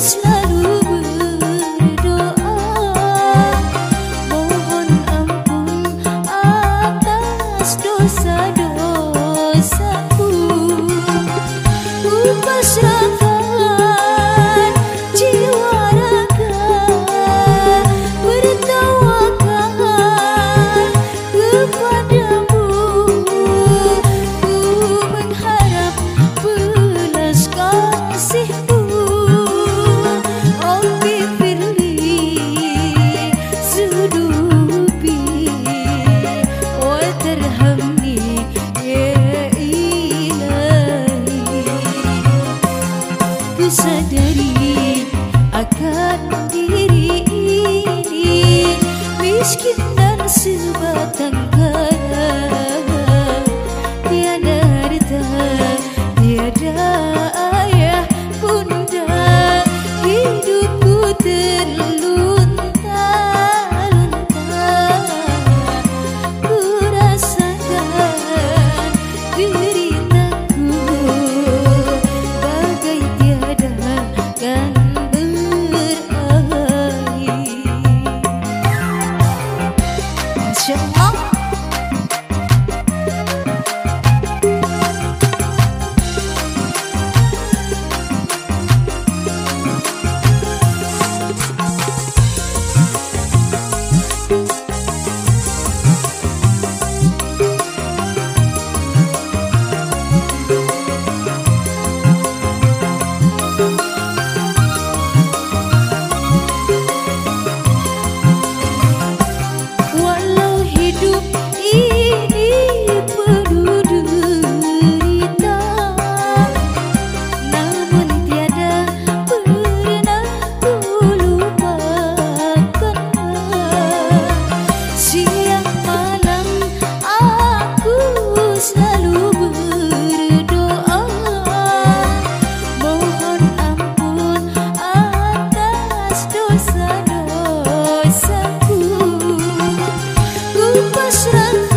sadari Krishna